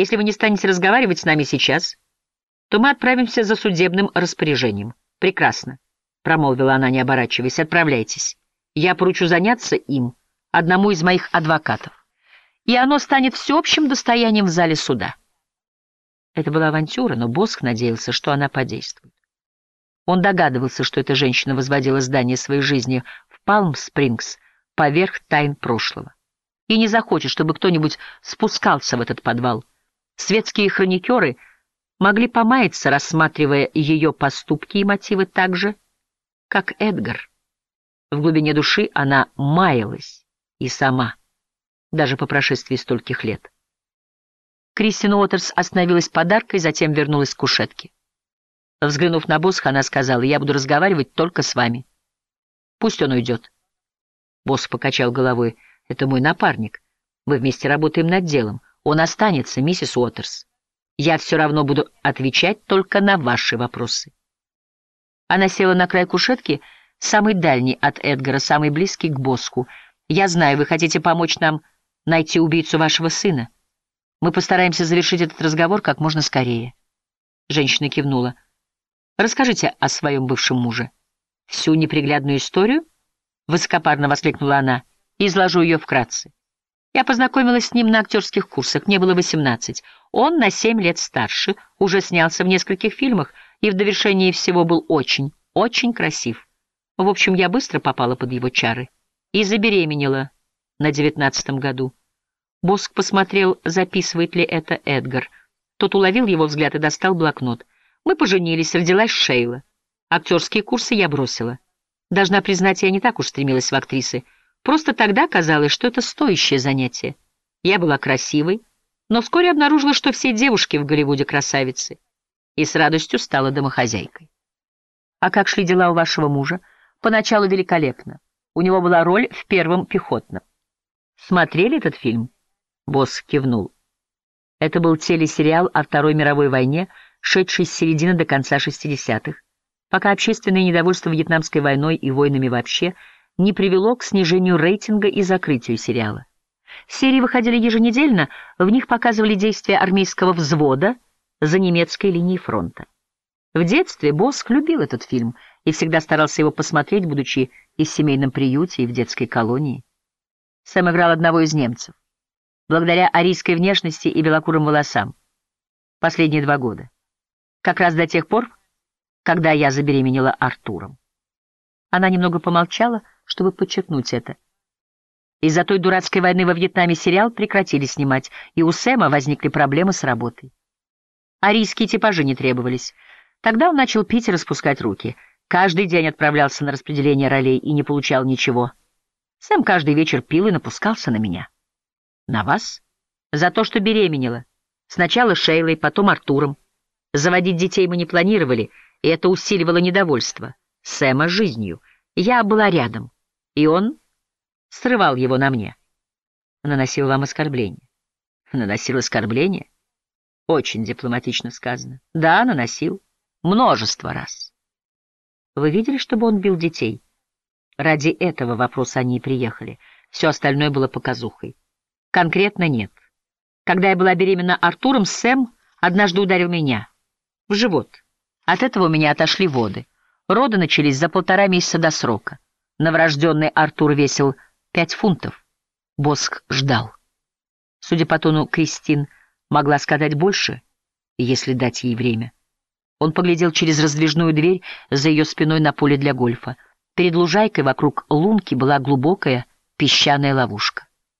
Если вы не станете разговаривать с нами сейчас, то мы отправимся за судебным распоряжением. Прекрасно, — промолвила она, не оборачиваясь. Отправляйтесь. Я поручу заняться им одному из моих адвокатов. И оно станет всеобщим достоянием в зале суда. Это была авантюра, но Босх надеялся, что она подействует. Он догадывался, что эта женщина возводила здание своей жизни в Палм-Спрингс поверх тайн прошлого. И не захочет, чтобы кто-нибудь спускался в этот подвал. Светские хроникеры могли помаяться, рассматривая ее поступки и мотивы так же, как Эдгар. В глубине души она маялась и сама, даже по прошествии стольких лет. Кристин Уотерс остановилась подаркой, затем вернулась к кушетке. Взглянув на Босха, она сказала, «Я буду разговаривать только с вами. Пусть он уйдет». Босх покачал головой, «Это мой напарник. Мы вместе работаем над делом. Он останется, миссис Уотерс. Я все равно буду отвечать только на ваши вопросы». Она села на край кушетки, самый дальний от Эдгара, самый близкий к Боску. «Я знаю, вы хотите помочь нам найти убийцу вашего сына. Мы постараемся завершить этот разговор как можно скорее». Женщина кивнула. Расскажите о своем бывшем муже. Всю неприглядную историю? Высокопарно воскликнула она. Изложу ее вкратце. Я познакомилась с ним на актерских курсах, мне было 18. Он на 7 лет старше, уже снялся в нескольких фильмах и в довершении всего был очень, очень красив. В общем, я быстро попала под его чары и забеременела на девятнадцатом году. Боск посмотрел, записывает ли это Эдгар. Тот уловил его взгляд и достал блокнот. Мы поженились, родилась Шейла. Актерские курсы я бросила. Должна признать, я не так уж стремилась в актрисы. Просто тогда казалось, что это стоящее занятие. Я была красивой, но вскоре обнаружила, что все девушки в Голливуде красавицы, и с радостью стала домохозяйкой. А как шли дела у вашего мужа? Поначалу великолепно. У него была роль в первом пехотном. Смотрели этот фильм? Босс кивнул. Это был телесериал о Второй мировой войне, шедший с середины до конца 60-х, пока общественное недовольство Вьетнамской войной и войнами вообще не привело к снижению рейтинга и закрытию сериала. Серии выходили еженедельно, в них показывали действия армейского взвода за немецкой линией фронта. В детстве Боск любил этот фильм и всегда старался его посмотреть, будучи и в семейном приюте, и в детской колонии. Сэм играл одного из немцев, благодаря арийской внешности и белокурым волосам. Последние два года. Как раз до тех пор, когда я забеременела Артуром. Она немного помолчала, чтобы подчеркнуть это. Из-за той дурацкой войны во Вьетнаме сериал прекратили снимать, и у Сэма возникли проблемы с работой. Арийские типажи не требовались. Тогда он начал пить и распускать руки. Каждый день отправлялся на распределение ролей и не получал ничего. Сэм каждый вечер пил и напускался на меня. На вас? За то, что беременела. Сначала Шейлой, потом Артуром. Заводить детей мы не планировали, и это усиливало недовольство Сэма жизнью. Я была рядом, и он срывал его на мне. Наносил вам оскорбление. Наносил оскорбление? Очень дипломатично сказано. Да, наносил. Множество раз. Вы видели, чтобы он бил детей? Ради этого вопроса они и приехали. Все остальное было показухой. Конкретно нет. Когда я была беременна Артуром, Сэм однажды ударил меня в живот. От этого у меня отошли воды. Роды начались за полтора месяца до срока. Новорожденный Артур весил пять фунтов. Боск ждал. Судя по тону, Кристин могла сказать больше, если дать ей время. Он поглядел через раздвижную дверь за ее спиной на поле для гольфа. Перед лужайкой вокруг лунки была глубокая песчаная ловушка.